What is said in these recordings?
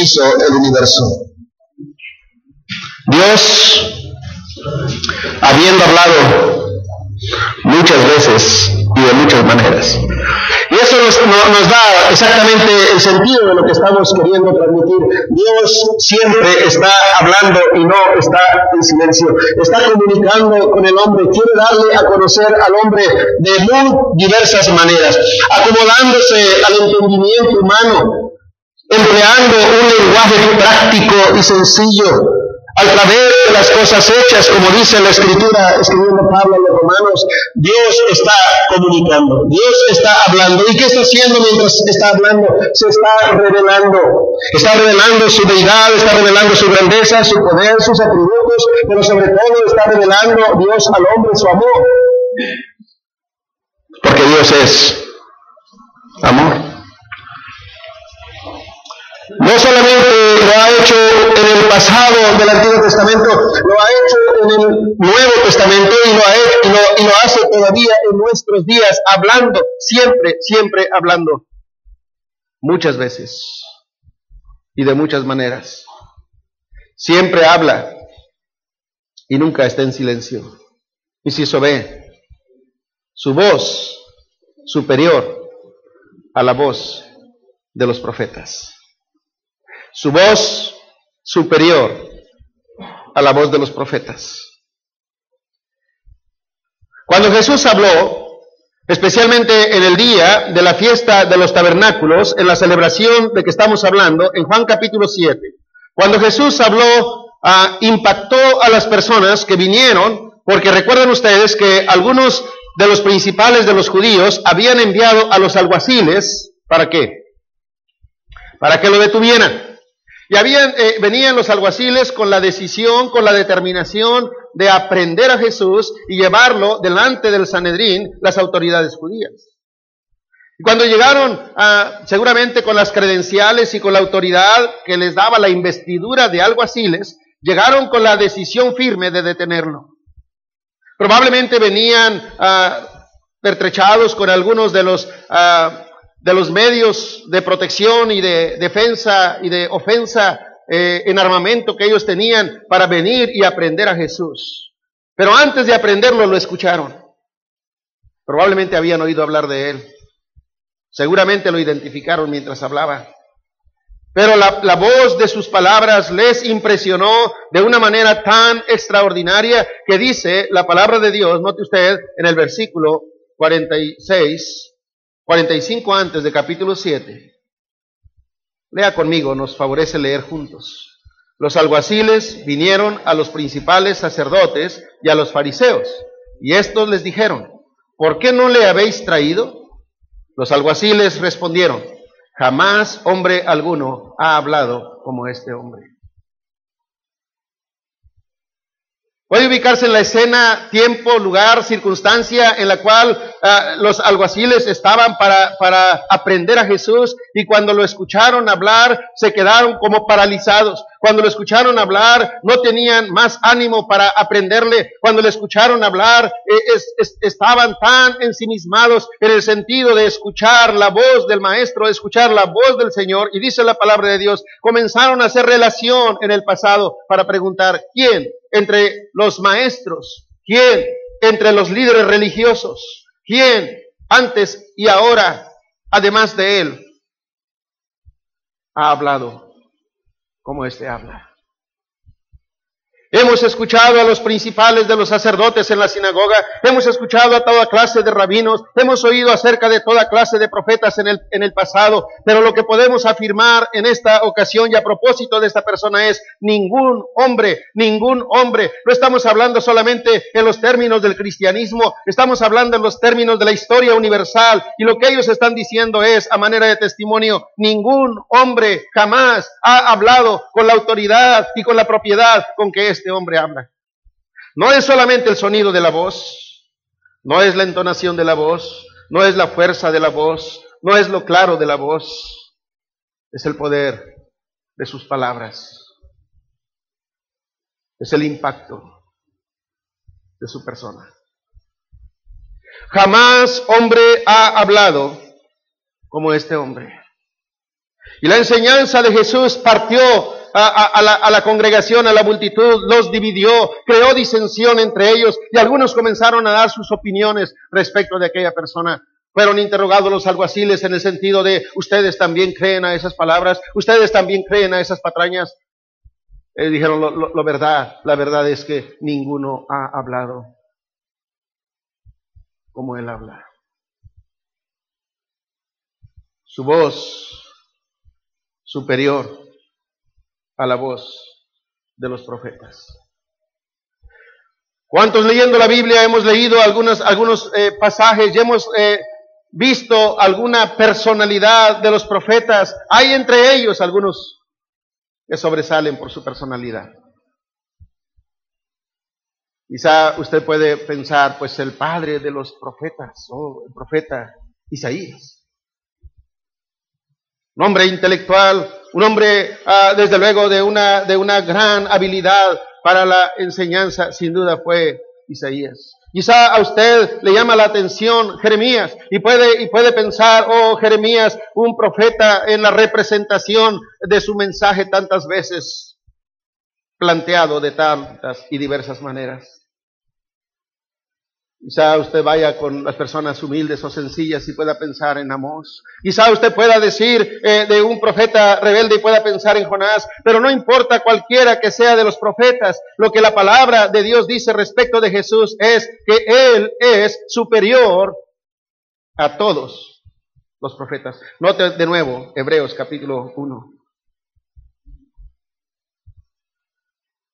hizo el universo. Dios, habiendo hablado muchas veces y de muchas maneras, y eso nos, nos, da exactamente el sentido de lo que estamos queriendo transmitir. Dios siempre está hablando y no está en silencio. Está comunicando con el hombre, quiere darle a conocer al hombre de muy diversas maneras, acomodándose al entendimiento humano, empleando un lenguaje práctico y sencillo al través de las cosas hechas, como dice la escritura, escribiendo Pablo a los romanos, Dios está comunicando, Dios está hablando. ¿Y qué está haciendo mientras está hablando? Se está revelando. Está revelando su deidad, está revelando su grandeza, su poder, sus atributos, pero sobre todo está revelando Dios al hombre su amor. Porque Dios es amor. No solamente lo ha hecho en el pasado del Antiguo Testamento, lo ha hecho en el Nuevo Testamento y lo, ha y lo hace todavía en nuestros días, hablando, siempre, siempre hablando. Muchas veces y de muchas maneras. Siempre habla y nunca está en silencio. Y si eso ve, su voz superior a la voz de los profetas su voz superior a la voz de los profetas. Cuando Jesús habló, especialmente en el día de la fiesta de los tabernáculos, en la celebración de que estamos hablando, en Juan capítulo 7, cuando Jesús habló, ah, impactó a las personas que vinieron, porque recuerden ustedes que algunos de los principales de los judíos habían enviado a los alguaciles, ¿para qué? Para que lo detuvieran. Y habían, eh, venían los alguaciles con la decisión, con la determinación de aprender a Jesús y llevarlo delante del Sanedrín las autoridades judías. Y cuando llegaron seguramente con las credenciales y con la autoridad que les daba la investidura de alguaciles, llegaron con la decisión firme de detenerlo. Probablemente venían ah, pertrechados con algunos de los ah, de los medios de protección y de defensa y de ofensa eh, en armamento que ellos tenían para venir y aprender a Jesús. Pero antes de aprenderlo lo escucharon. Probablemente habían oído hablar de él. Seguramente lo identificaron mientras hablaba. Pero la, la, voz de sus palabras les impresionó de una manera tan extraordinaria que dice la palabra de Dios, note usted en el versículo 46, 45 antes de capítulo 7. Lea conmigo, nos favorece leer juntos. Los alguaciles vinieron a los principales sacerdotes y a los fariseos, y estos les dijeron, ¿por qué no le habéis traído? Los alguaciles respondieron, jamás hombre alguno ha hablado como este hombre. Puede ubicarse en la escena, tiempo, lugar, circunstancia en la cual ah, los alguaciles estaban para, para aprender a Jesús y cuando lo escucharon hablar se quedaron como paralizados. Cuando lo escucharon hablar no tenían más ánimo para aprenderle. Cuando le escucharon hablar eh, estaban tan ensimismados en el sentido de escuchar la voz del maestro, de escuchar la voz del Señor y dice la palabra de Dios, comenzaron a hacer relación en el pasado para preguntar, ¿quién entre los maestros? ¿Quién entre los líderes religiosos? ¿Quién antes y ahora, además de él, ha hablado como éste habla? Hemos escuchado a los principales de los sacerdotes en la sinagoga, hemos escuchado a toda clase de rabinos, hemos oído acerca de toda clase de profetas en el, en el pasado, pero lo que podemos afirmar en esta ocasión y a propósito de esta persona es ningún hombre, ningún hombre. No estamos hablando solamente en los términos del cristianismo, estamos hablando en los términos de la historia universal y lo que ellos están diciendo es, a manera de testimonio, ningún hombre jamás ha hablado con la autoridad y con la propiedad con que este hombre habla. No es solamente el sonido de la voz, no es la entonación de la voz, no es la fuerza de la voz, no es lo claro de la voz, es el poder de sus palabras, es el impacto de su persona. Jamás hombre ha hablado como este hombre. Y la enseñanza de Jesús partió a, la, congregación, a la multitud, los dividió, creó disensión entre ellos y algunos comenzaron a dar sus opiniones respecto de aquella persona. Fueron interrogados los alguaciles en el sentido de, ustedes también creen a esas palabras, ustedes también creen a esas patrañas. Eh, dijeron, lo, verdad, la verdad es que ninguno ha hablado como él habla. Su voz superior a la voz de los profetas. ¿Cuántos leyendo la Biblia hemos leído algunos, algunos eh, pasajes y hemos eh, visto alguna personalidad de los profetas, hay entre ellos algunos que sobresalen por su personalidad. Quizá usted puede pensar, pues el padre de los profetas, o el profeta Isaías. Un hombre intelectual, un hombre, ah, desde luego, de una, de una gran habilidad para la enseñanza, sin duda fue Isaías. Quizá a usted le llama la atención Jeremías y puede, y puede pensar, oh Jeremías, un profeta en la representación de su mensaje tantas veces planteado de tantas y diversas maneras. Quizá usted vaya con las personas humildes o sencillas y pueda pensar en Amós. Quizá usted pueda decir eh, de un profeta rebelde y pueda pensar en Jonás, pero no importa cualquiera que sea de los profetas, lo que la palabra de Dios dice respecto de Jesús es que Él es superior a todos los profetas. Note de nuevo Hebreos capítulo 1,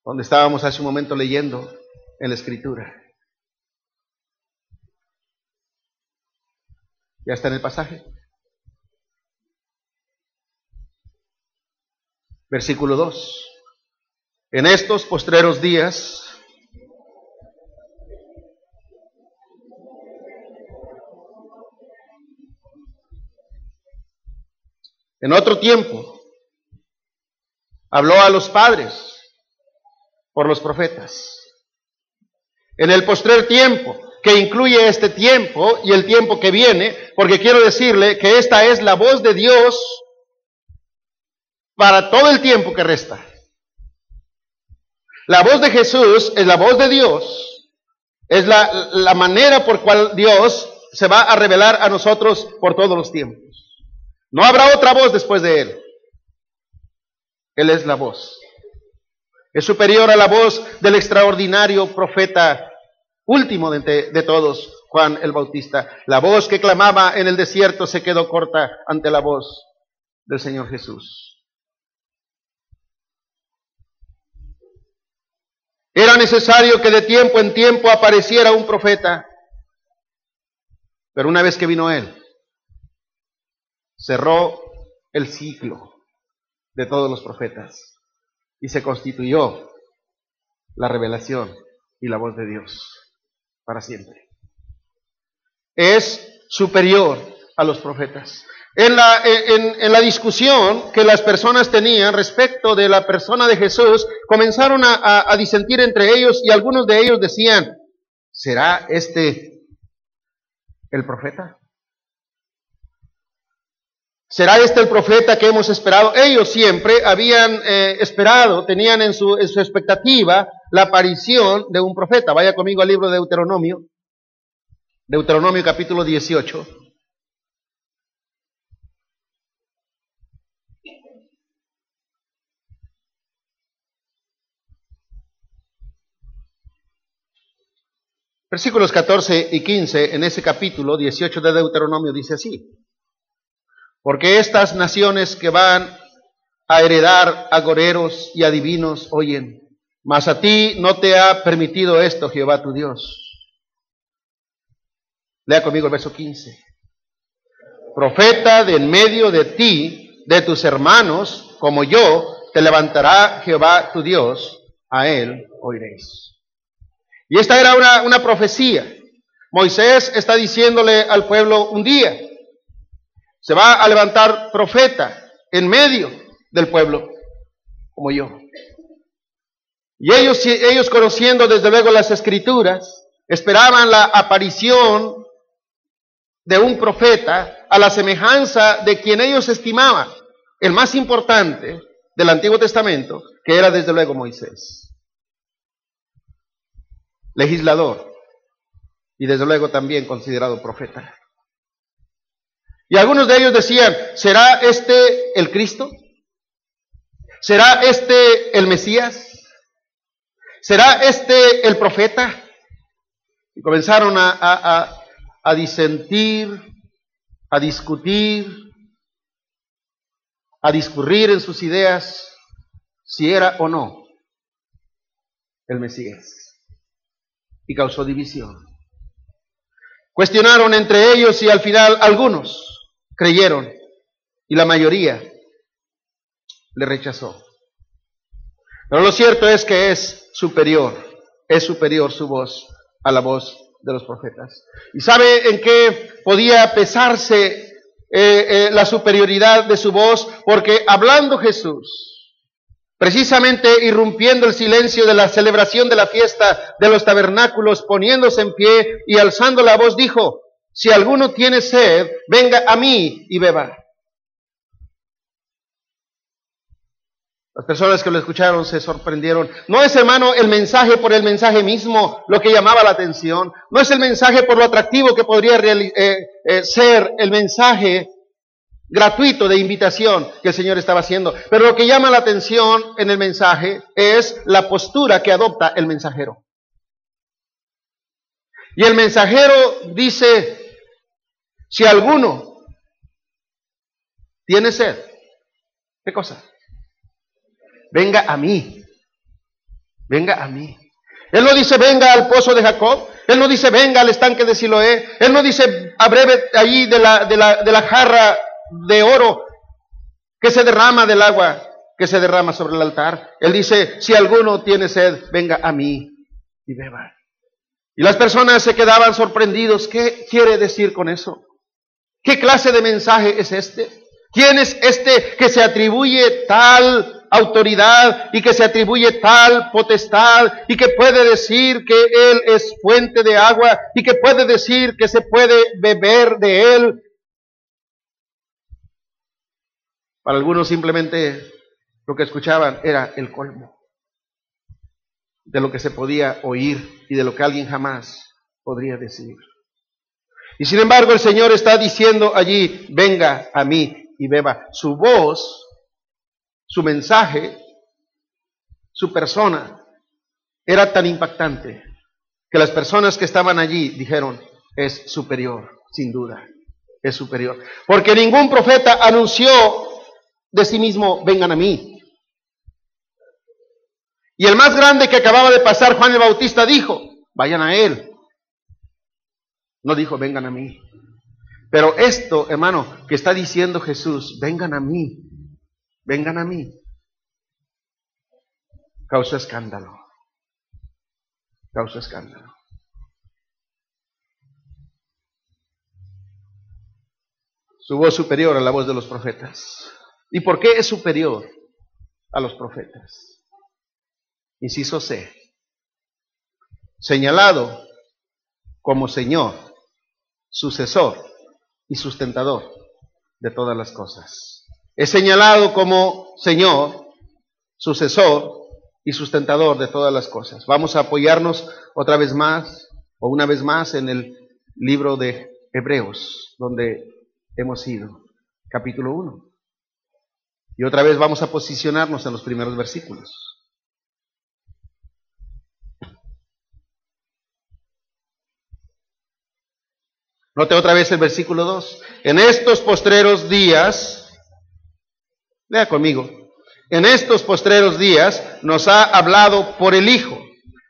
donde estábamos hace un momento leyendo en la escritura. Ya está en el pasaje. Versículo 2. En estos postreros días, en otro tiempo, habló a los padres por los profetas. En el postrer tiempo, que incluye este tiempo y el tiempo que viene, porque quiero decirle que esta es la voz de Dios para todo el tiempo que resta. La voz de Jesús es la voz de Dios, es la, la manera por cual Dios se va a revelar a nosotros por todos los tiempos. No habrá otra voz después de Él. Él es la voz. Es superior a la voz del extraordinario profeta último de, de, todos, Juan el Bautista. La voz que clamaba en el desierto se quedó corta ante la voz del Señor Jesús. Era necesario que de tiempo en tiempo apareciera un profeta, pero una vez que vino Él, cerró el ciclo de todos los profetas y se constituyó la revelación y la voz de Dios para siempre. Es superior a los profetas. En la, en, la, discusión que las personas tenían respecto de la persona de Jesús, comenzaron a, a, disentir entre ellos y algunos de ellos decían, ¿será este el profeta? ¿Será este el profeta que hemos esperado? Ellos siempre habían eh, esperado, tenían en su, en su expectativa la aparición de un profeta. Vaya conmigo al libro de Deuteronomio, Deuteronomio capítulo 18. Versículos 14 y 15 en ese capítulo 18 de Deuteronomio dice así. Porque estas naciones que van a heredar agoreros y adivinos oyen, mas a ti no te ha permitido esto Jehová tu Dios. Lea conmigo el verso 15. Profeta de en medio de ti, de tus hermanos, como yo, te levantará Jehová tu Dios, a él oiréis. Y esta era una, una profecía. Moisés está diciéndole al pueblo un día, se va a levantar profeta en medio del pueblo, como yo. Y ellos, ellos conociendo desde luego las escrituras, esperaban la aparición de un profeta a la semejanza de quien ellos estimaban. el más importante del Antiguo Testamento, que era desde luego Moisés. Legislador y desde luego también considerado profeta. Y algunos de ellos decían, ¿será este el Cristo? ¿Será este el Mesías? ¿Será este el profeta? Y comenzaron a, a, a disentir, a discutir, a discurrir en sus ideas si era o no el Mesías. Y causó división. Cuestionaron entre ellos y al final algunos creyeron y la mayoría le rechazó. Pero lo cierto es que es superior, es superior su voz a la voz de los profetas. ¿Y sabe en qué podía pesarse eh, eh, la superioridad de su voz, porque hablando Jesús, precisamente irrumpiendo el silencio de la celebración de la fiesta de los tabernáculos, poniéndose en pie y alzando la voz, dijo, si alguno tiene sed, venga a mí y beba. Las personas que lo escucharon se sorprendieron. No es, hermano, el mensaje por el mensaje mismo lo que llamaba la atención. No es el mensaje por lo atractivo que podría eh, eh, ser el mensaje gratuito de invitación que el Señor estaba haciendo. Pero lo que llama la atención en el mensaje es la postura que adopta el mensajero. Y el mensajero dice, si alguno tiene sed, ¿qué cosa? Venga a mí, venga a mí. Él no dice venga al pozo de Jacob, él no dice venga al estanque de Siloé, él no dice abreve allí de la, de la, de la jarra de oro que se derrama del agua que se derrama sobre el altar. Él dice, si alguno tiene sed, venga a mí y beba. Y las personas se quedaban sorprendidos. ¿Qué quiere decir con eso? ¿Qué clase de mensaje es este? ¿Quién es este que se atribuye tal autoridad y que se atribuye tal potestad y que puede decir que Él es fuente de agua y que puede decir que se puede beber de Él. Para algunos simplemente lo que escuchaban era el colmo de lo que se podía oír y de lo que alguien jamás podría decir. Y sin embargo el Señor está diciendo allí, venga a mí y beba. Su voz su mensaje, su persona, era tan impactante que las personas que estaban allí dijeron, es superior, sin duda, es superior. Porque ningún profeta anunció de sí mismo, vengan a mí. Y el más grande que acababa de pasar, Juan el Bautista, dijo, vayan a él. No dijo, vengan a mí. Pero esto, hermano, que está diciendo Jesús, vengan a mí, vengan a mí. Causa escándalo. Causa escándalo. Su voz superior a la voz de los profetas. ¿Y por qué es superior a los profetas? Inciso C. Señalado como Señor, sucesor y sustentador de todas las cosas. Es señalado como Señor, sucesor y sustentador de todas las cosas. Vamos a apoyarnos otra vez más o una vez más en el libro de Hebreos, donde hemos ido, capítulo 1. Y otra vez vamos a posicionarnos en los primeros versículos. Note otra vez el versículo 2. En estos postreros días, Lea conmigo. En estos postreros días nos ha hablado por el Hijo,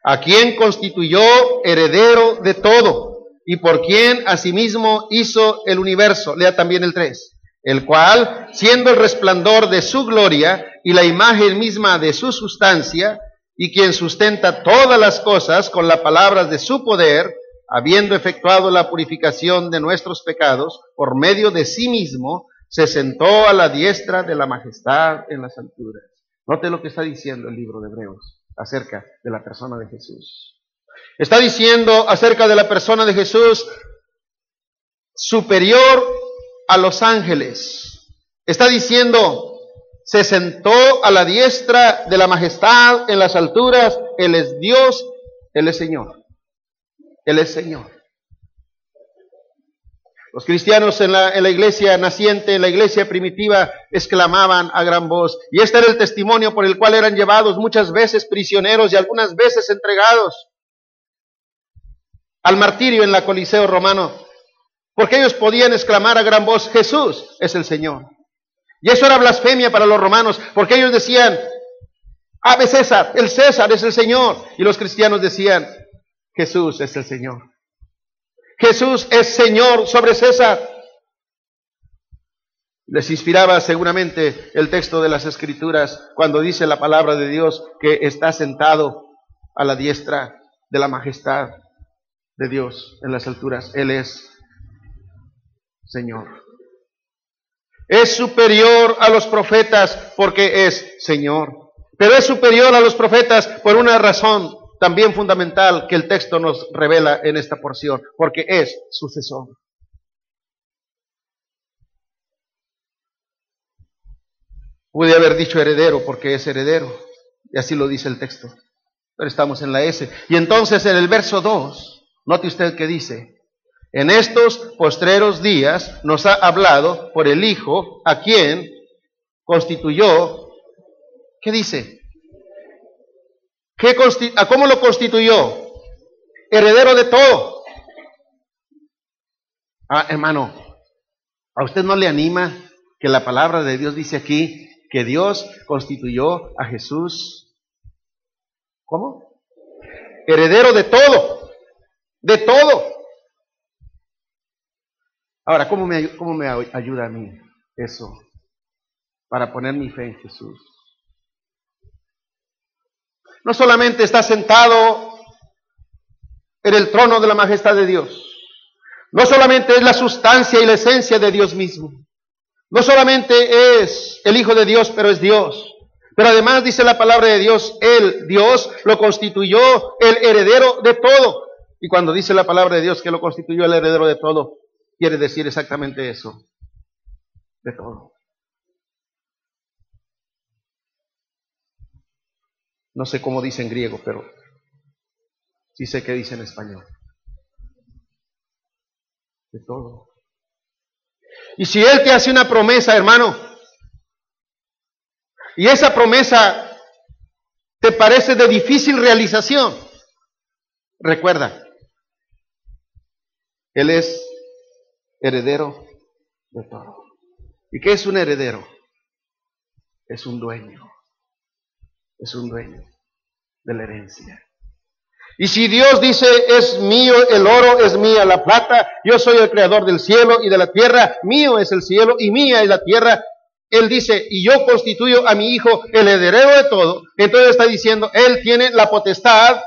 a quien constituyó heredero de todo y por quien asimismo hizo el universo. Lea también el 3. El cual, siendo el resplandor de su gloria y la imagen misma de su sustancia, y quien sustenta todas las cosas con las palabras de su poder, habiendo efectuado la purificación de nuestros pecados por medio de sí mismo, se sentó a la diestra de la majestad en las alturas. Note lo que está diciendo el libro de Hebreos acerca de la persona de Jesús. Está diciendo acerca de la persona de Jesús superior a los ángeles. Está diciendo se sentó a la diestra de la majestad en las alturas. Él es Dios, Él es Señor. Él es Señor. Los cristianos en la, iglesia naciente, en la iglesia primitiva, exclamaban a gran voz. Y este era el testimonio por el cual eran llevados muchas veces prisioneros y algunas veces entregados al martirio en la Coliseo romano. Porque ellos podían exclamar a gran voz, Jesús es el Señor. Y eso era blasfemia para los romanos, porque ellos decían, Ave César, el César es el Señor. Y los cristianos decían, Jesús es el Señor. Jesús es Señor sobre César. Les inspiraba seguramente el texto de las Escrituras cuando dice la palabra de Dios que está sentado a la diestra de la majestad de Dios en las alturas. Él es Señor. Es superior a los profetas porque es Señor. Pero es superior a los profetas por una razón también fundamental que el texto nos revela en esta porción, porque es sucesor. Pude haber dicho heredero porque es heredero, y así lo dice el texto, pero estamos en la S. Y entonces en el verso 2, note usted que dice, en estos postreros días nos ha hablado por el Hijo, a quien constituyó, ¿qué dice? ¿A ¿Cómo lo constituyó? Heredero de todo. Ah, hermano, ¿a usted no le anima que la palabra de Dios dice aquí que Dios constituyó a Jesús? ¿Cómo? Heredero de todo, de todo. Ahora, ¿cómo me, cómo me ayuda a mí eso para poner mi fe en Jesús? No solamente está sentado en el trono de la majestad de Dios, no solamente es la sustancia y la esencia de Dios mismo, no solamente es el Hijo de Dios, pero es Dios. Pero además dice la palabra de Dios, Él, Dios, lo constituyó el heredero de todo. Y cuando dice la palabra de Dios que lo constituyó el heredero de todo, quiere decir exactamente eso, de todo. No sé cómo dice en griego, pero sí sé qué dice en español. De todo. Y si Él te hace una promesa, hermano, y esa promesa te parece de difícil realización, recuerda, Él es heredero de todo. ¿Y qué es un heredero? Es un dueño es un dueño de la herencia. Y si Dios dice, es mío el oro, es mía la plata, yo soy el creador del cielo y de la tierra, mío es el cielo y mía es la tierra, Él dice, y yo constituyo a mi hijo el heredero de todo, entonces está diciendo, Él tiene la potestad,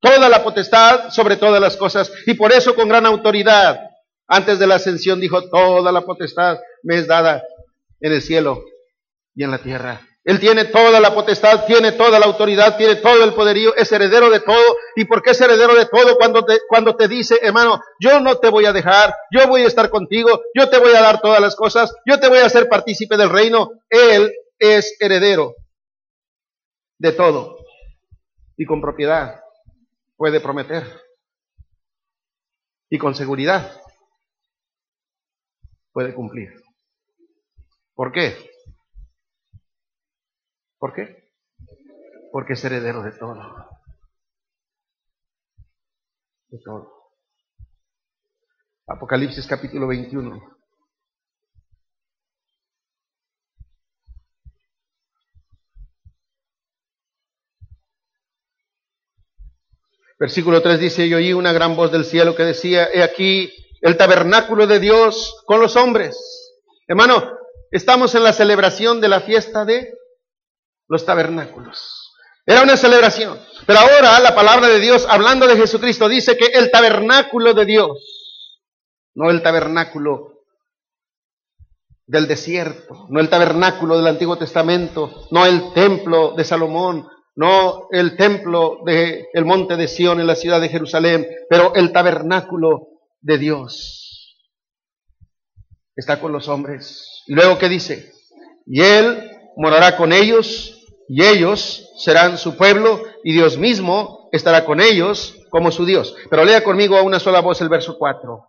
toda la potestad sobre todas las cosas, y por eso con gran autoridad, antes de la ascensión dijo, toda la potestad me es dada en el cielo y en la tierra. Él tiene toda la potestad, tiene toda la autoridad, tiene todo el poderío, es heredero de todo. ¿Y por qué es heredero de todo cuando te, cuando te dice, hermano, yo no te voy a dejar, yo voy a estar contigo, yo te voy a dar todas las cosas, yo te voy a hacer partícipe del reino? Él es heredero de todo y con propiedad puede prometer y con seguridad puede cumplir. ¿Por qué? ¿Por qué? Porque es heredero de todo. De todo. Apocalipsis capítulo 21. Versículo 3 dice, yo oí una gran voz del cielo que decía, he aquí el tabernáculo de Dios con los hombres. Hermano, estamos en la celebración de la fiesta de los tabernáculos. Era una celebración. Pero ahora la palabra de Dios, hablando de Jesucristo, dice que el tabernáculo de Dios, no el tabernáculo del desierto, no el tabernáculo del Antiguo Testamento, no el templo de Salomón, no el templo del el monte de Sión en la ciudad de Jerusalén, pero el tabernáculo de Dios está con los hombres. Y luego, ¿qué dice? Y él morará con ellos y ellos serán su pueblo y Dios mismo estará con ellos como su Dios. Pero lea conmigo a una sola voz el verso 4.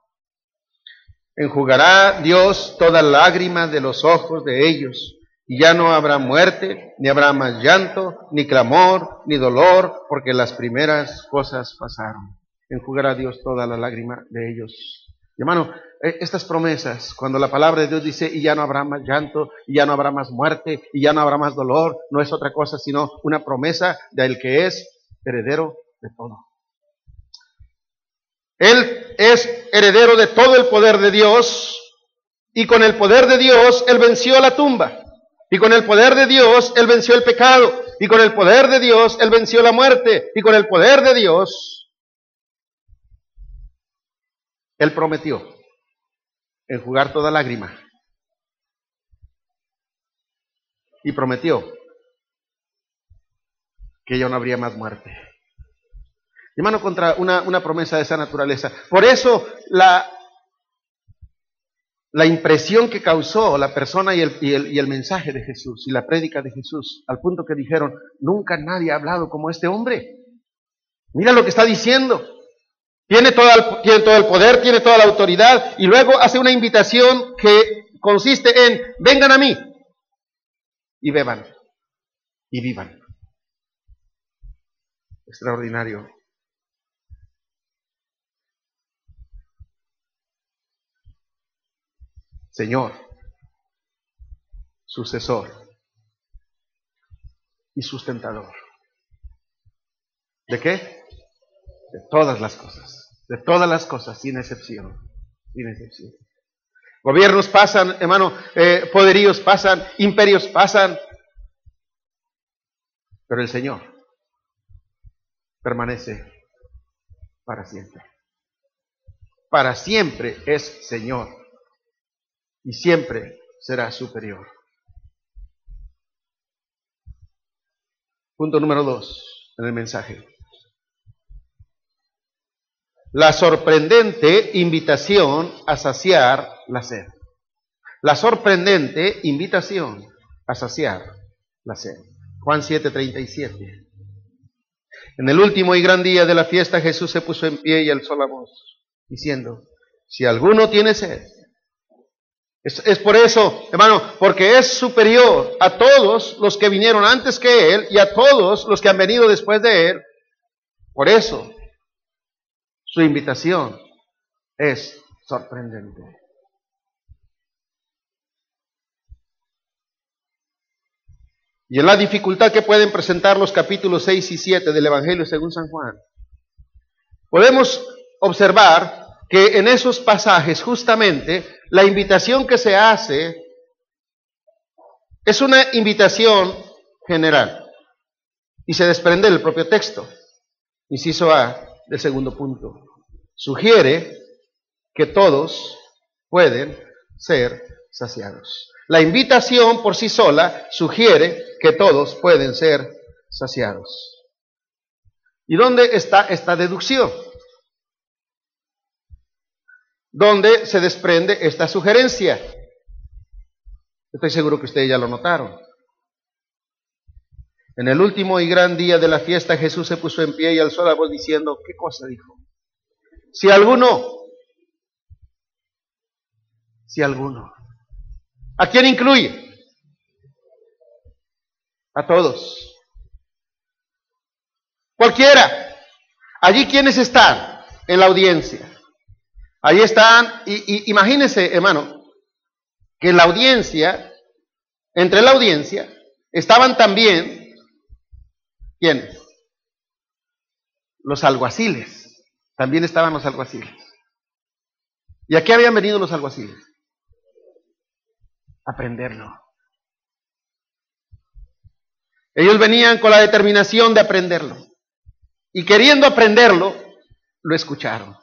Enjugará Dios toda lágrima de los ojos de ellos y ya no habrá muerte, ni habrá más llanto, ni clamor, ni dolor, porque las primeras cosas pasaron. Enjugará Dios toda la lágrima de ellos. hermano, e, estas promesas, cuando la palabra de Dios dice, y ya no habrá más llanto, y ya no habrá más muerte, y ya no habrá más dolor, no es otra cosa sino una promesa del que es heredero de todo. Él es heredero de todo el poder de Dios, y con el poder de Dios Él venció la tumba. Y con el poder de Dios Él venció el pecado. Y con el poder de Dios Él venció la muerte. Y con el poder de Dios Él prometió enjugar toda lágrima. Y prometió que ya no habría más muerte. Hermano, contra una, una promesa de esa naturaleza. Por eso la, la impresión que causó la persona y el, y, el, mensaje de Jesús y la prédica de Jesús, al punto que dijeron, nunca nadie ha hablado como este hombre. Mira lo que está diciendo. Tiene todo, el, tiene todo el poder, tiene toda la autoridad y luego hace una invitación que consiste en, vengan a mí y beban y vivan. Extraordinario. Señor, sucesor y sustentador. ¿De qué? De todas las cosas, de todas las cosas, sin excepción, sin excepción. Gobiernos pasan, hermano, eh, poderíos pasan, imperios pasan, pero el Señor permanece para siempre. Para siempre es Señor y siempre será superior. Punto número dos en el mensaje. La sorprendente invitación a saciar la sed. La sorprendente invitación a saciar la sed. Juan 7:37. En el último y gran día de la fiesta Jesús se puso en pie y alzó la voz, diciendo, si alguno tiene sed, es, por eso, hermano, porque es superior a todos los que vinieron antes que Él y a todos los que han venido después de Él. Por eso, su invitación es sorprendente. Y en la dificultad que pueden presentar los capítulos 6 y 7 del Evangelio según San Juan, podemos observar que en esos pasajes justamente la invitación que se hace es una invitación general y se desprende del propio texto. Inciso A del segundo punto. Sugiere que todos pueden ser saciados. La invitación por sí sola sugiere que todos pueden ser saciados. ¿Y dónde está esta deducción? donde se desprende esta sugerencia. Estoy seguro que ustedes ya lo notaron. En el último y gran día de la fiesta Jesús se puso en pie y alzó la voz diciendo, ¿qué cosa dijo? Si alguno, si alguno, ¿a quién incluye? A todos. Cualquiera. Allí quienes están en la audiencia. Ahí están, y, imagínense, hermano, que la audiencia, entre la audiencia, estaban también, ¿quiénes? Los alguaciles. También estaban los alguaciles. ¿Y a qué habían venido los alguaciles? Aprenderlo. Ellos venían con la determinación de aprenderlo. Y queriendo aprenderlo, lo escucharon.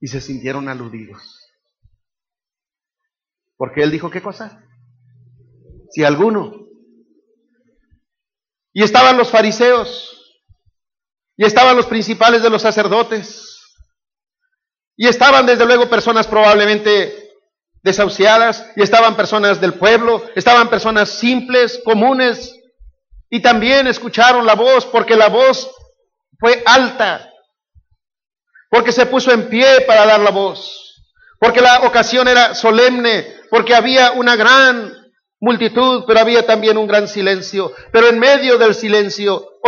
y se sintieron aludidos. Porque él dijo, ¿qué cosa? Si alguno. Y estaban los fariseos, y estaban los principales de los sacerdotes, y estaban desde luego personas probablemente desahuciadas y estaban personas del pueblo, estaban personas simples, comunes, y también escucharon la voz porque la voz fue alta, porque se puso en pie para dar la voz, porque la ocasión era solemne, porque había una gran multitud, pero había también un gran silencio. Pero en medio del silencio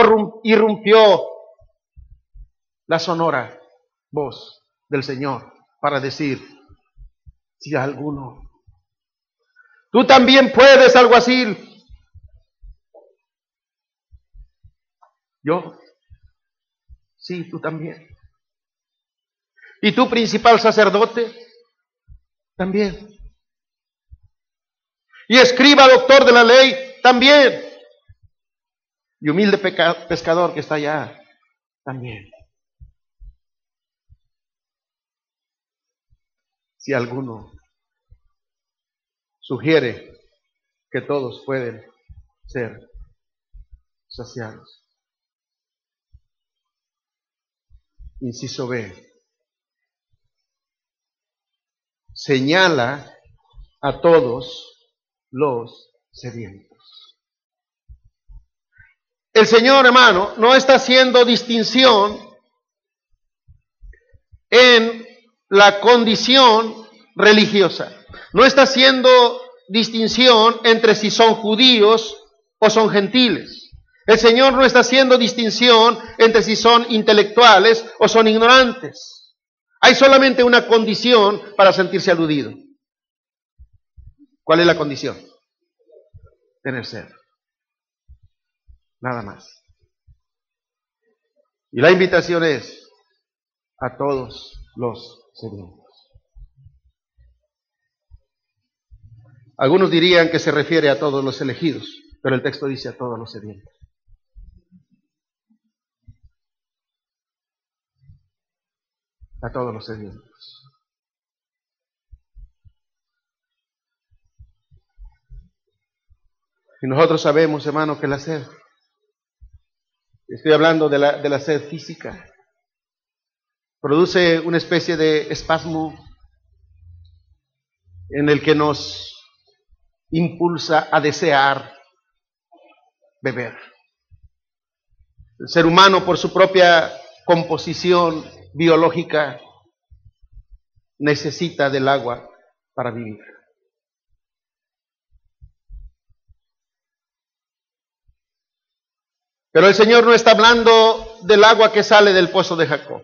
irrumpió la sonora voz del Señor para decir, si alguno, tú también puedes, alguacil. Yo, sí, tú también. ¿Y tú, principal sacerdote? También. Y escriba, doctor de la ley, también. Y humilde pescador que está allá, también. Si alguno sugiere que todos pueden ser saciados. Inciso B. Señala a todos los sedientos. El Señor, hermano, no está haciendo distinción en la condición religiosa. No está haciendo distinción entre si son judíos o son gentiles. El Señor no está haciendo distinción entre si son intelectuales o son ignorantes. Hay solamente una condición para sentirse aludido. ¿Cuál es la condición? Tener sed. Nada más. Y la invitación es a todos los sedientos. Algunos dirían que se refiere a todos los elegidos, pero el texto dice a todos los sedientos. A todos los sedientos. Y nosotros sabemos, hermano, que la sed, estoy hablando de la, de la sed física, produce una especie de espasmo en el que nos impulsa a desear beber. El ser humano, por su propia composición biológica, necesita del agua para vivir. Pero el Señor no está hablando del agua que sale del pozo de Jacob.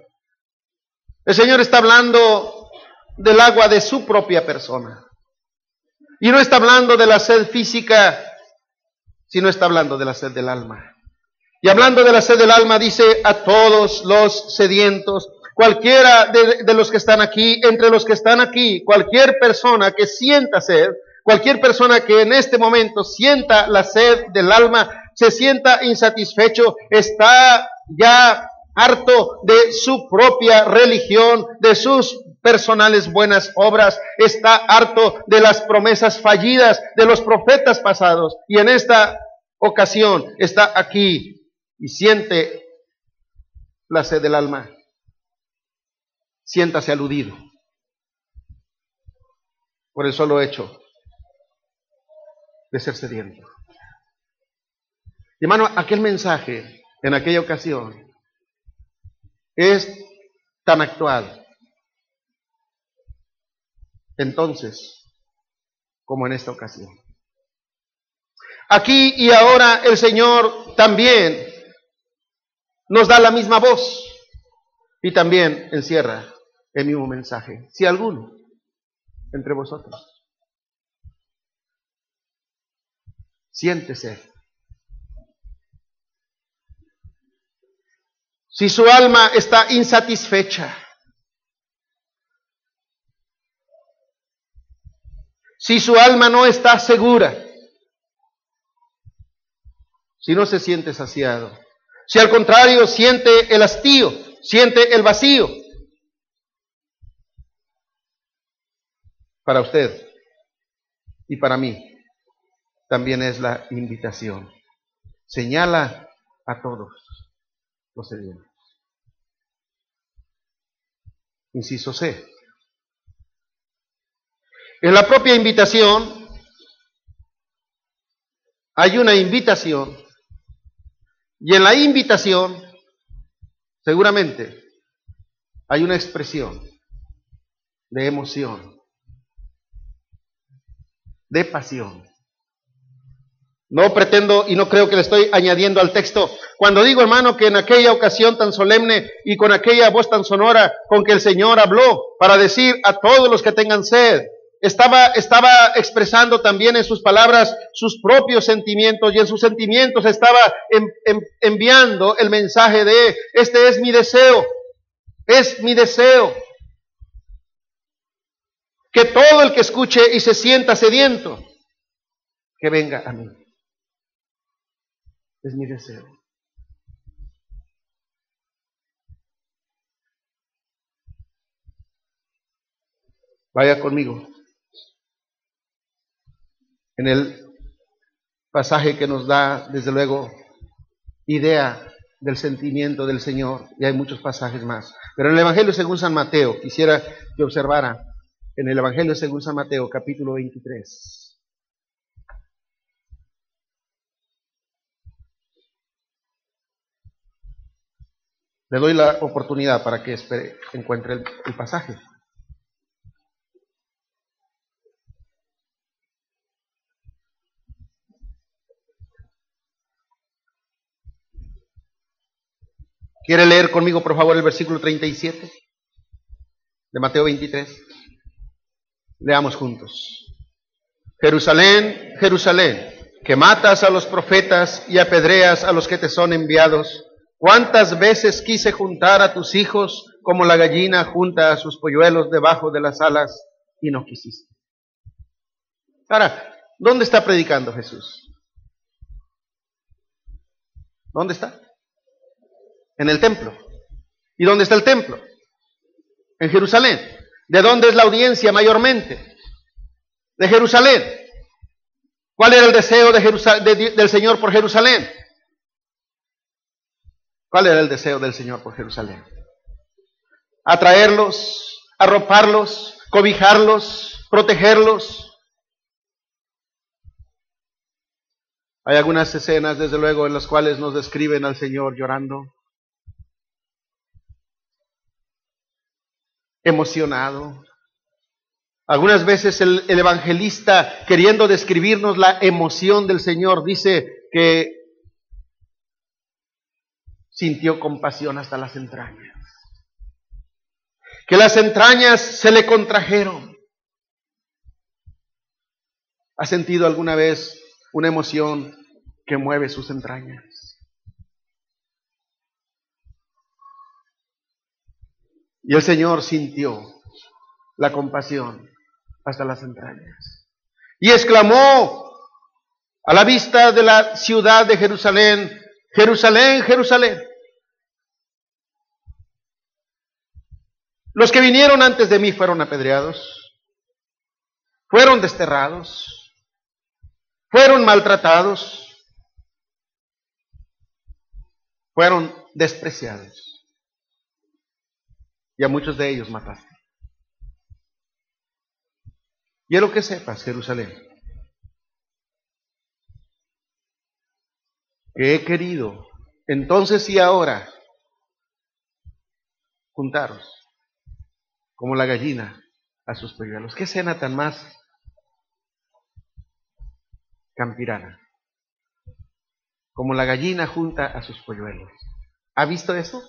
El Señor está hablando del agua de su propia persona. Y no está hablando de la sed física, sino está hablando de la sed del alma. Y hablando de la sed del alma, dice a todos los sedientos, cualquiera de, los que están aquí, entre los que están aquí, cualquier persona que sienta sed, cualquier persona que en este momento sienta la sed del alma, se sienta insatisfecho, está ya harto de su propia religión, de sus personales buenas obras, está harto de las promesas fallidas de los profetas pasados y en esta ocasión está aquí y siente la sed del alma. Siéntase aludido por el solo hecho de ser sediento. Hermano, aquel mensaje en aquella ocasión es tan actual. Entonces, como en esta ocasión. Aquí y ahora el Señor también nos da la misma voz y también encierra el mismo mensaje. Si alguno entre vosotros siéntese si su alma está insatisfecha, si su alma no está segura, si no se siente saciado, si al contrario siente el hastío, siente el vacío, para usted y para mí también es la invitación. Señala a todos los sedientos. Inciso C. En la propia invitación hay una invitación y en la invitación seguramente hay una expresión de emoción, de pasión. No pretendo y no creo que le estoy añadiendo al texto. Cuando digo, hermano, que en aquella ocasión tan solemne y con aquella voz tan sonora con que el Señor habló para decir a todos los que tengan sed, estaba, estaba expresando también en sus palabras sus propios sentimientos y en sus sentimientos estaba enviando el mensaje de, este es mi deseo, es mi deseo. Que todo el que escuche y se sienta sediento, que venga a mí. Es mi deseo. Vaya conmigo. En el pasaje que nos da, desde luego, idea del sentimiento del Señor, y hay muchos pasajes más. Pero en el Evangelio según San Mateo, quisiera que observara, en el Evangelio según San Mateo, capítulo 23. Le doy la oportunidad para que encuentre el, pasaje. ¿Quiere leer conmigo, por favor, el versículo 37 de Mateo 23? Leamos juntos. Jerusalén, Jerusalén, que matas a los profetas y apedreas a los que te son enviados. ¿Cuántas veces quise juntar a tus hijos como la gallina junta a sus polluelos debajo de las alas y no quisiste? Ahora, ¿dónde está predicando Jesús? ¿Dónde está? En el templo. ¿Y dónde está el templo? En Jerusalén. ¿De dónde es la audiencia mayormente? De Jerusalén. ¿Cuál era el deseo de del Señor por Jerusalén? ¿Cuál era el deseo del Señor por Jerusalén? Atraerlos, arroparlos, cobijarlos, protegerlos. Hay algunas escenas, desde luego, en las cuales nos describen al Señor llorando, emocionado. Algunas veces el, el, evangelista, queriendo describirnos la emoción del Señor, dice que sintió compasión hasta las entrañas. Que las entrañas se le contrajeron. ¿Ha sentido alguna vez una emoción que mueve sus entrañas? Y el Señor sintió la compasión hasta las entrañas. Y exclamó a la vista de la ciudad de Jerusalén, Jerusalén, Jerusalén, Los que vinieron antes de mí fueron apedreados, fueron desterrados, fueron maltratados, fueron despreciados. Y a muchos de ellos mataste. Quiero que sepas, Jerusalén, que he querido entonces y ahora juntaros como la gallina a sus polluelos. ¿Qué escena tan más campirana? Como la gallina junta a sus polluelos. ¿Ha visto eso?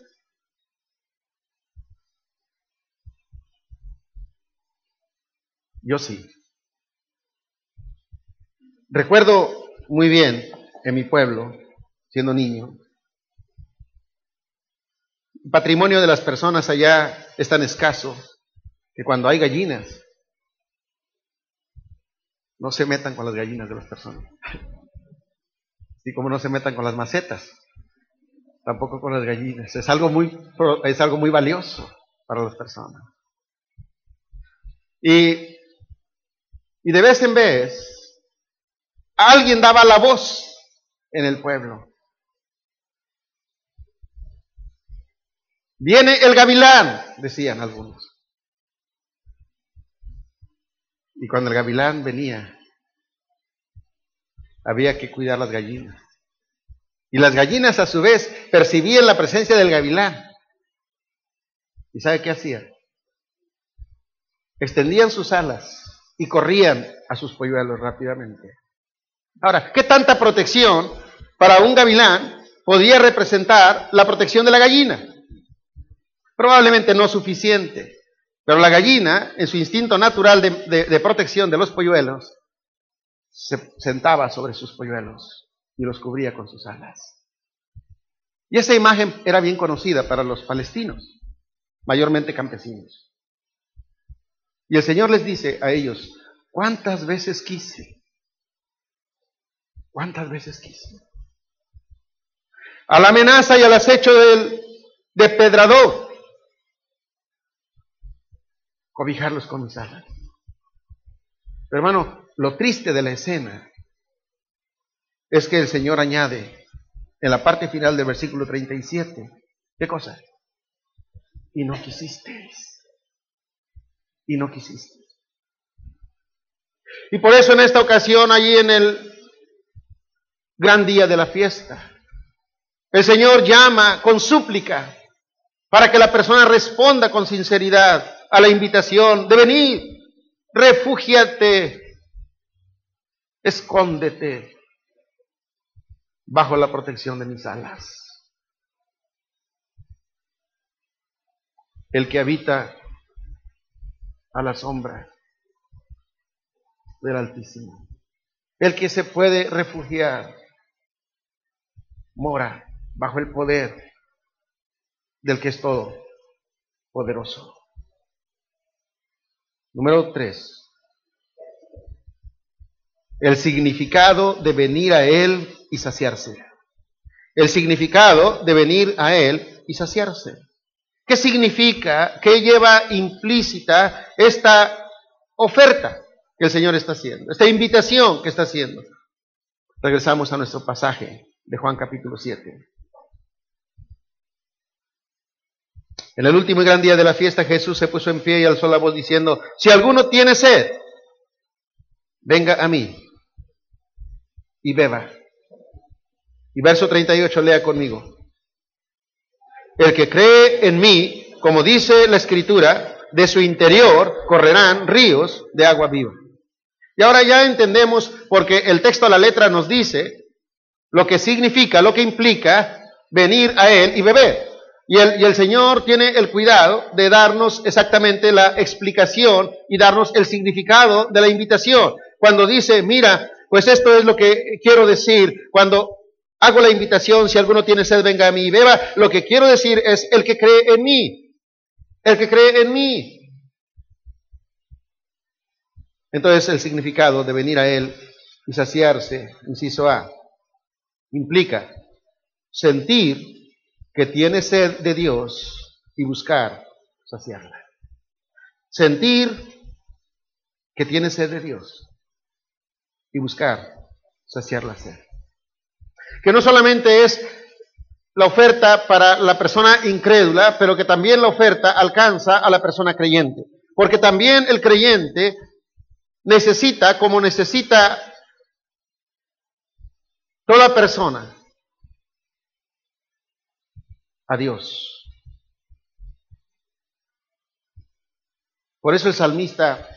Yo sí. Recuerdo muy bien en mi pueblo, siendo niño, el patrimonio de las personas allá es tan escaso que cuando hay gallinas, no se metan con las gallinas de las personas. Y como no se metan con las macetas, tampoco con las gallinas. Es algo muy, es algo muy valioso para las personas. Y, y de vez en vez, alguien daba la voz en el pueblo. Viene el gavilán, decían algunos. Y cuando el gavilán venía, había que cuidar las gallinas. Y las gallinas a su vez percibían la presencia del gavilán. ¿Y sabe qué hacían? Extendían sus alas y corrían a sus polluelos rápidamente. Ahora, ¿qué tanta protección para un gavilán podía representar la protección de la gallina? Probablemente no suficiente, pero la gallina, en su instinto natural de, protección de los polluelos, se sentaba sobre sus polluelos y los cubría con sus alas. Y esa imagen era bien conocida para los palestinos, mayormente campesinos. Y el Señor les dice a ellos, ¿cuántas veces quise? ¿Cuántas veces quise? A la amenaza y al acecho del depredador, cobijarlos con mis alas. Pero hermano, lo triste de la escena es que el Señor añade en la parte final del versículo 37, ¿qué cosa? Y no quisisteis. Y no quisisteis. Y por eso en esta ocasión, allí en el gran día de la fiesta, el Señor llama con súplica para que la persona responda con sinceridad a la invitación de venir, refúgiate, escóndete bajo la protección de mis alas. El que habita a la sombra del Altísimo. El que se puede refugiar mora bajo el poder del que es todo poderoso. Número tres. El significado de venir a Él y saciarse. El significado de venir a Él y saciarse. ¿Qué significa? ¿Qué lleva implícita esta oferta que el Señor está haciendo? Esta invitación que está haciendo. Regresamos a nuestro pasaje de Juan capítulo 7. En el último gran día de la fiesta Jesús se puso en pie y alzó la voz diciendo, si alguno tiene sed, venga a mí y beba. Y verso 38, lea conmigo. El que cree en mí, como dice la escritura, de su interior correrán ríos de agua viva. Y ahora ya entendemos, porque el texto a la letra nos dice lo que significa, lo que implica venir a Él y beber. Y el, Señor tiene el cuidado de darnos exactamente la explicación y darnos el significado de la invitación. Cuando dice, mira, pues esto es lo que quiero decir cuando hago la invitación, si alguno tiene sed, venga a mí y beba. Lo que quiero decir es el que cree en mí. El que cree en mí. Entonces el significado de venir a Él y saciarse, inciso A, implica sentir que tiene sed de Dios y buscar saciarla. Sentir que tiene sed de Dios y buscar saciar la sed. Que no solamente es la oferta para la persona incrédula, pero que también la oferta alcanza a la persona creyente. Porque también el creyente necesita, como necesita toda persona, a Dios. Por eso el salmista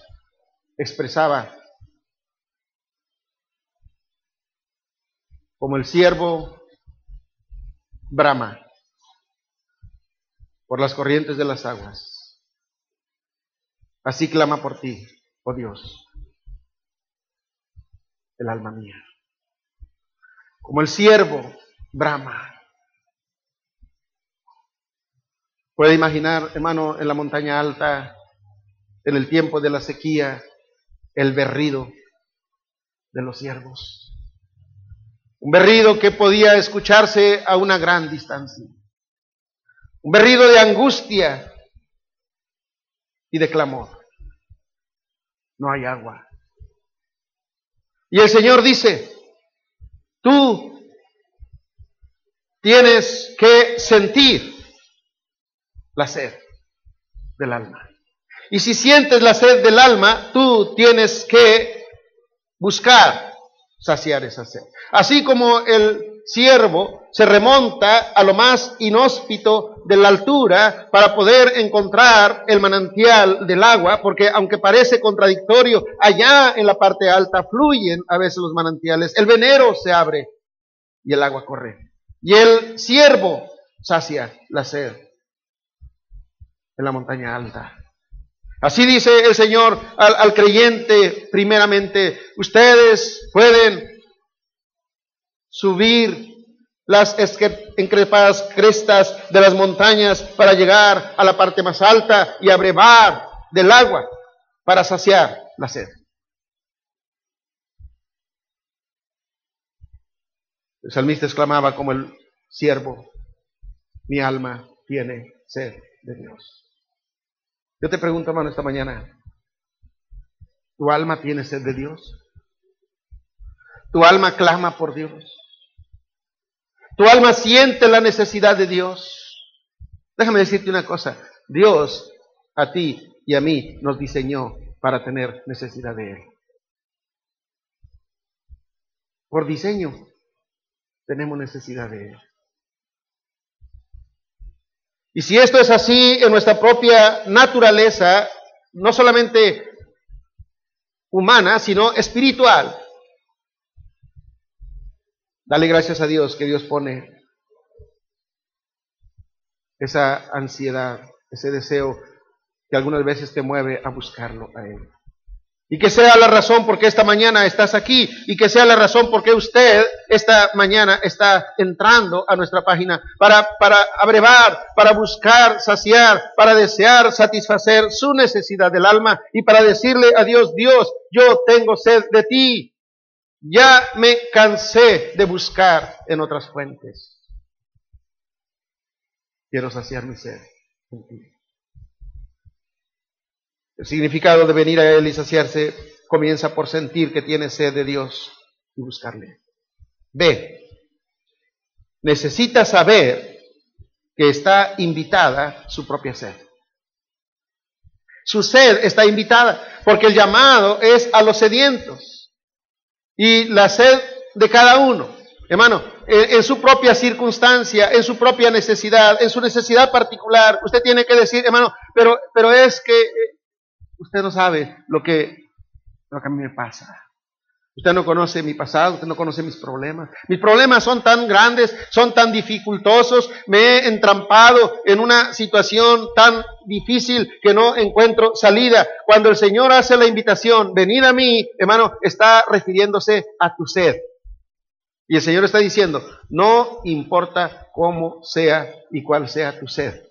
expresaba como el siervo brama por las corrientes de las aguas. Así clama por ti, oh Dios, el alma mía. Como el siervo brama. Puede imaginar, hermano, en la montaña alta, en el tiempo de la sequía, el berrido de los siervos. Un berrido que podía escucharse a una gran distancia. Un berrido de angustia y de clamor. No hay agua. Y el Señor dice, tú tienes que sentir la sed del alma. Y si sientes la sed del alma, tú tienes que buscar saciar esa sed. Así como el siervo se remonta a lo más inhóspito de la altura para poder encontrar el manantial del agua, porque aunque parece contradictorio, allá en la parte alta fluyen a veces los manantiales, el venero se abre y el agua corre. Y el siervo sacia la sed en la montaña alta. Así dice el Señor al, creyente primeramente, ustedes pueden subir las encrepadas crestas de las montañas para llegar a la parte más alta y abrevar del agua para saciar la sed. El salmista exclamaba como el siervo, mi alma tiene sed de Dios. Yo te pregunto, hermano, esta mañana, ¿tu alma tiene sed de Dios? ¿Tu alma clama por Dios? Tu alma siente la necesidad de Dios. Déjame decirte una cosa. Dios a ti y a mí nos diseñó para tener necesidad de Él. Por diseño tenemos necesidad de Él. Y si esto es así en nuestra propia naturaleza, no solamente humana, sino espiritual, Dale gracias a Dios que Dios pone esa ansiedad, ese deseo que algunas veces te mueve a buscarlo a Él. Y que sea la razón por qué esta mañana estás aquí y que sea la razón por qué usted esta mañana está entrando a nuestra página para, para abrevar, para buscar, saciar, para desear, satisfacer su necesidad del alma y para decirle a Dios, Dios, yo tengo sed de ti. Ya me cansé de buscar en otras fuentes. Quiero saciar mi sed en ti. El significado de venir a Él y saciarse comienza por sentir que tiene sed de Dios y buscarle. B. Necesita saber que está invitada su propia sed. Su sed está invitada porque el llamado es a los sedientos y la sed de cada uno. Hermano, en, su propia circunstancia, en su propia necesidad, en su necesidad particular, usted tiene que decir, hermano, pero, pero es que eh, usted no sabe lo que, lo que a mí me pasa. Usted no conoce mi pasado, usted no conoce mis problemas. Mis problemas son tan grandes, son tan dificultosos, me he entrampado en una situación tan difícil que no encuentro salida. Cuando el Señor hace la invitación, venid a mí, hermano, está refiriéndose a tu sed. Y el Señor está diciendo, no importa cómo sea y cuál sea tu sed.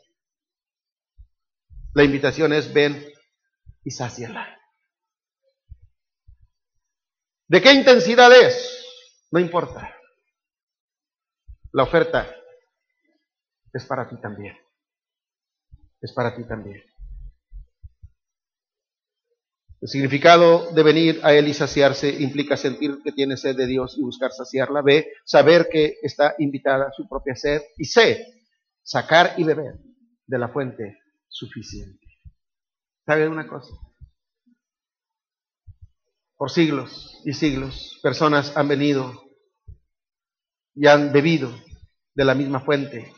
La invitación es ven y sáciala. ¿De qué intensidad es? No importa. La oferta es para ti también. Es para ti también. El significado de venir a Él y saciarse implica sentir que tiene sed de Dios y buscar saciarla. B, saber que está invitada a su propia sed. Y C, sacar y beber de la fuente suficiente. ¿Sabe una cosa? Por siglos y siglos, personas han venido y han bebido de la misma fuente.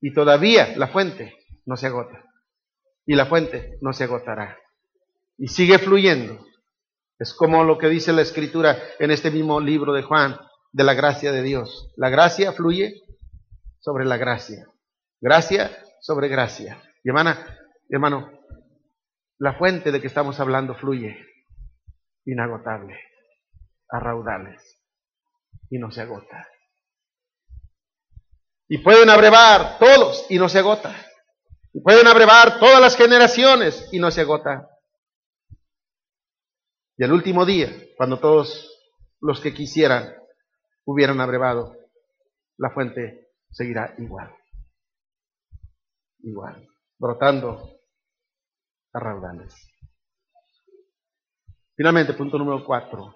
Y todavía la fuente no se agota. Y la fuente no se agotará. Y sigue fluyendo. Es como lo que dice la escritura en este mismo libro de Juan, de la gracia de Dios. La gracia fluye sobre la gracia. Gracia sobre gracia. Y hermana, hermano, la fuente de que estamos hablando fluye inagotable, a raudales, y no se agota. Y pueden abrevar todos y no se agota. Y pueden abrevar todas las generaciones y no se agota. Y el último día, cuando todos los que quisieran hubieran abrevado, la fuente seguirá igual. Igual, brotando Finalmente, punto número cuatro.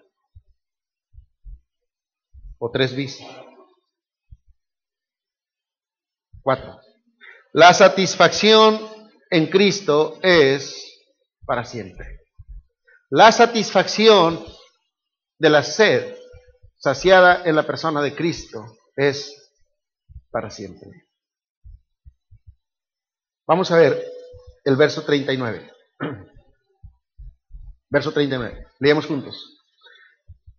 O tres bis. Cuatro. La satisfacción en Cristo es para siempre. La satisfacción de la sed saciada en la persona de Cristo es para siempre. Vamos a ver el verso 39. Verso 39. Leemos juntos.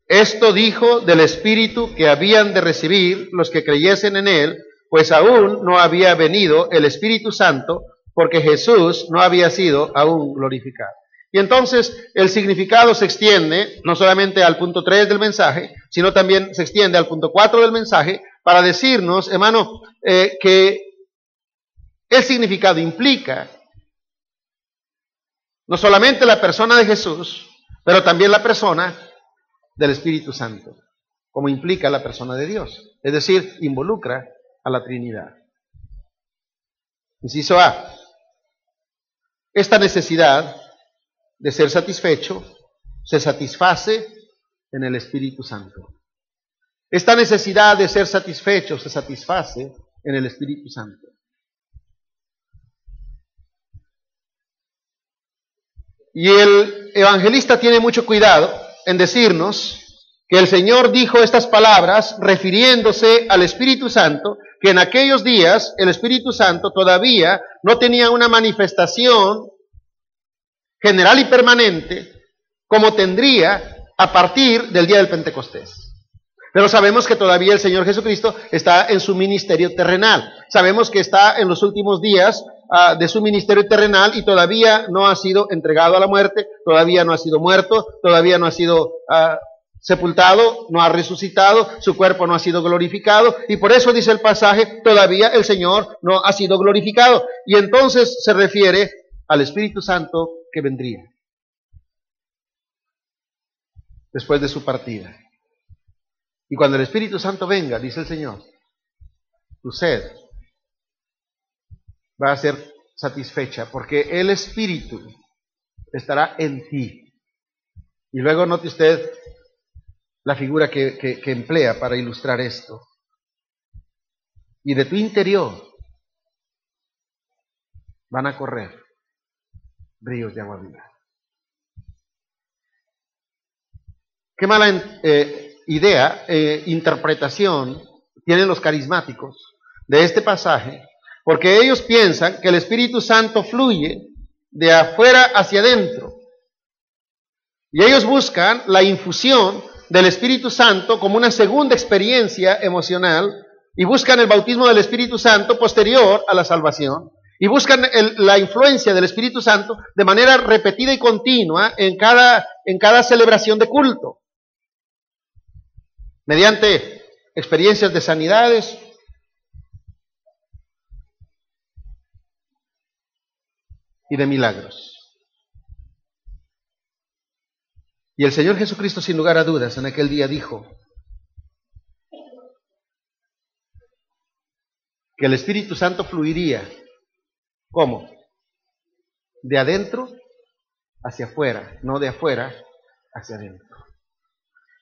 Esto dijo del Espíritu que habían de recibir los que creyesen en Él, pues aún no había venido el Espíritu Santo, porque Jesús no había sido aún glorificado. Y entonces el significado se extiende no solamente al punto 3 del mensaje, sino también se extiende al punto 4 del mensaje para decirnos, hermano, eh, que el significado implica no solamente la persona de Jesús, pero también la persona del Espíritu Santo, como implica la persona de Dios. Es decir, involucra a la Trinidad. Inciso A. Esta necesidad de ser satisfecho se satisface en el Espíritu Santo. Esta necesidad de ser satisfecho se satisface en el Espíritu Santo. Y el evangelista tiene mucho cuidado en decirnos que el Señor dijo estas palabras refiriéndose al Espíritu Santo, que en aquellos días el Espíritu Santo todavía no tenía una manifestación general y permanente como tendría a partir del día del Pentecostés. Pero sabemos que todavía el Señor Jesucristo está en su ministerio terrenal. Sabemos que está en los últimos días ah, de su ministerio terrenal y todavía no ha sido entregado a la muerte, todavía no ha sido muerto, todavía no ha sido ah, sepultado, no ha resucitado, su cuerpo no ha sido glorificado y por eso dice el pasaje, todavía el Señor no ha sido glorificado. Y entonces se refiere al Espíritu Santo que vendría después de su partida. Y cuando el Espíritu Santo venga, dice el Señor, tu sed va a ser satisfecha porque el Espíritu estará en ti. Y luego note usted la figura que, emplea para ilustrar esto. Y de tu interior van a correr ríos de agua viva. Qué mala eh, idea, eh, interpretación tienen los carismáticos de este pasaje, porque ellos piensan que el Espíritu Santo fluye de afuera hacia adentro. Y ellos buscan la infusión del Espíritu Santo como una segunda experiencia emocional y buscan el bautismo del Espíritu Santo posterior a la salvación. Y buscan la influencia del Espíritu Santo de manera repetida y continua en cada, en cada celebración de culto mediante experiencias de sanidades. Y de milagros. Y el Señor Jesucristo, sin lugar a dudas, en aquel día dijo que el Espíritu Santo fluiría. ¿Cómo? De adentro hacia afuera, no de afuera hacia adentro.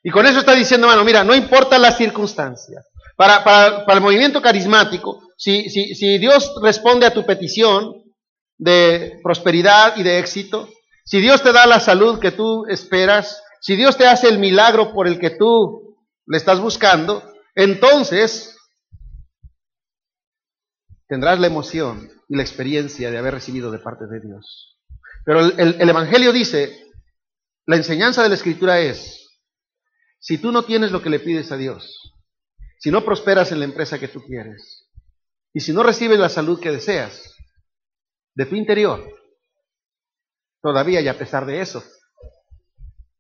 Y con eso está diciendo, hermano, mira, no importa la circunstancia. Para, para, para el movimiento carismático, si, si, si Dios responde a tu petición de prosperidad y de éxito, si Dios te da la salud que tú esperas, si Dios te hace el milagro por el que tú le estás buscando, entonces tendrás la emoción y la experiencia de haber recibido de parte de Dios. Pero el, el Evangelio dice, la enseñanza de la Escritura es, si tú no tienes lo que le pides a Dios, si no prosperas en la empresa que tú quieres, y si no recibes la salud que deseas de tu interior, todavía y a pesar de eso,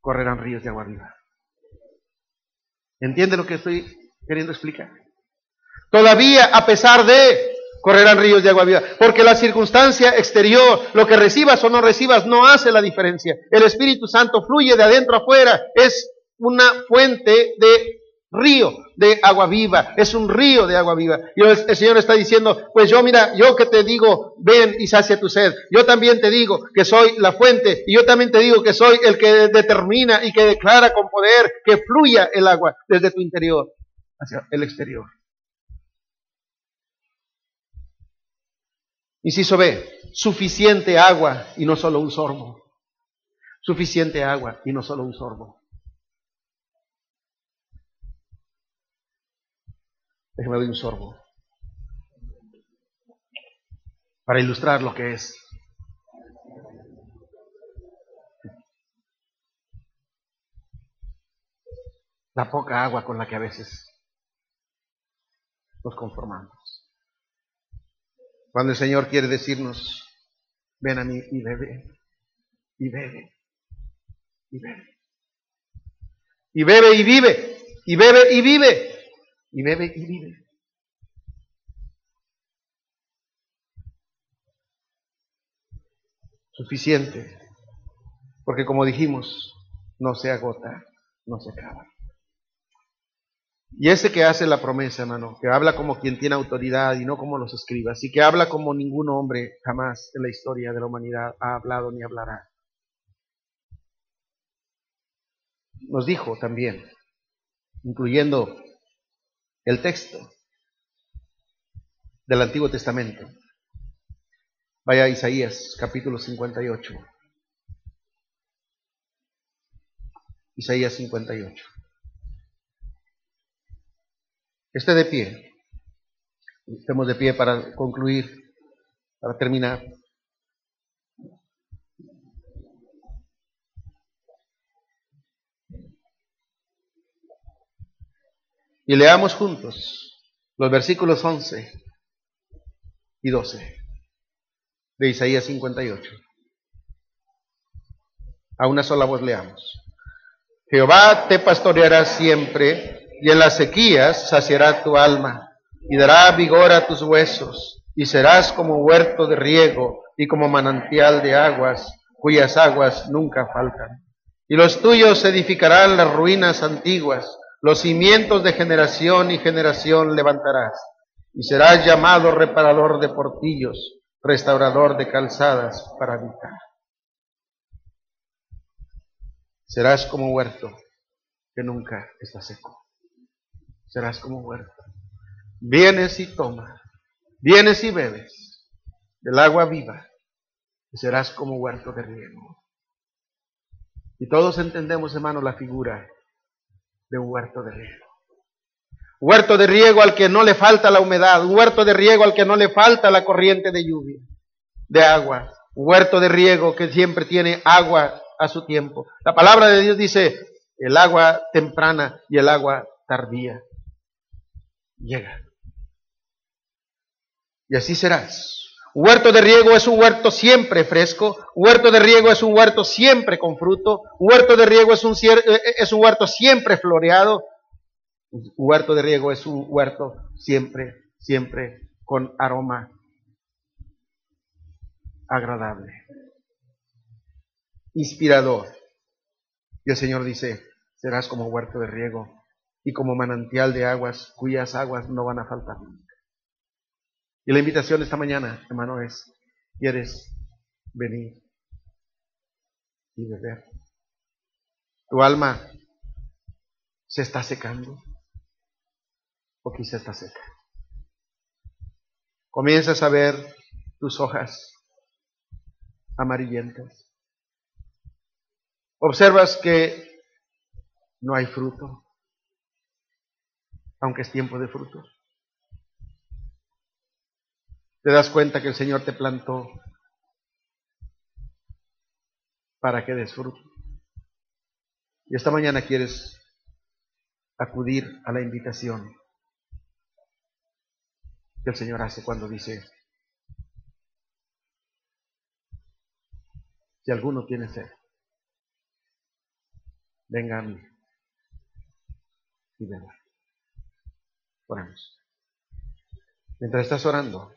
correrán ríos de agua viva. ¿Entiende lo que estoy queriendo explicar? Todavía a pesar de correrán ríos de agua viva, porque la circunstancia exterior, lo que recibas o no recibas, no hace la diferencia. El Espíritu Santo fluye de adentro afuera, es una fuente de río de agua viva, es un río de agua viva. Y el, Señor está diciendo, pues yo mira, yo que te digo, ven y sacia tu sed. Yo también te digo que soy la fuente y yo también te digo que soy el que determina y que declara con poder que fluya el agua desde tu interior hacia el exterior. Inciso B, suficiente agua y no solo un sorbo. suficiente agua y no solo un sorbo. Déjeme dar un sorbo para ilustrar lo que es. La poca agua con la que a veces nos conformamos. Cuando el Señor quiere decirnos, ven a mí y bebe, y bebe, y bebe. Y bebe y vive, y bebe y vive, y bebe y vive. Suficiente, porque como dijimos, no se agota, no se acaba. Y ese que hace la promesa, hermano, que habla como quien tiene autoridad y no como los escribas, y que habla como ningún hombre jamás en la historia de la humanidad ha hablado ni hablará. Nos dijo también, incluyendo el texto del Antiguo Testamento. Vaya a Isaías capítulo 58. Isaías 58. Esté de pie. Estemos de pie para concluir, para terminar. Y leamos juntos los versículos 11 y 12 de Isaías 58. A una sola voz leamos. Jehová te pastoreará siempre y en las sequías saciará tu alma y dará vigor a tus huesos y serás como huerto de riego y como manantial de aguas cuyas aguas nunca faltan. Y los tuyos edificarán las ruinas antiguas, los cimientos de generación y generación levantarás y serás llamado reparador de portillos, restaurador de calzadas para habitar. Serás como huerto que nunca está seco serás como huerto. Vienes y tomas, vienes y bebes del agua viva y serás como huerto de riego. Y todos entendemos, hermano, la figura de huerto de riego. Huerto de riego al que no le falta la humedad, huerto de riego al que no le falta la corriente de lluvia, de agua, huerto de riego que siempre tiene agua a su tiempo. La palabra de Dios dice el agua temprana y el agua tardía llega. Y así serás. Huerto de riego es un huerto siempre fresco, huerto de riego es un huerto siempre con fruto, huerto de riego es un, eh, eh, es un huerto siempre floreado, huerto de riego es un huerto siempre, siempre con aroma agradable, inspirador. Y el Señor dice, serás como huerto de riego y como manantial de aguas cuyas aguas no van a faltar. Y la invitación esta mañana, hermano, es, ¿quieres venir y beber? ¿Tu alma se está secando? ¿O quizá está seca? Comienzas a ver tus hojas amarillentas. Observas que no hay fruto aunque es tiempo de fruto. Te das cuenta que el Señor te plantó para que des fruto. Y esta mañana quieres acudir a la invitación que el Señor hace cuando dice, si alguno tiene sed, venga a mí y venga. Oramos. Mientras estás orando,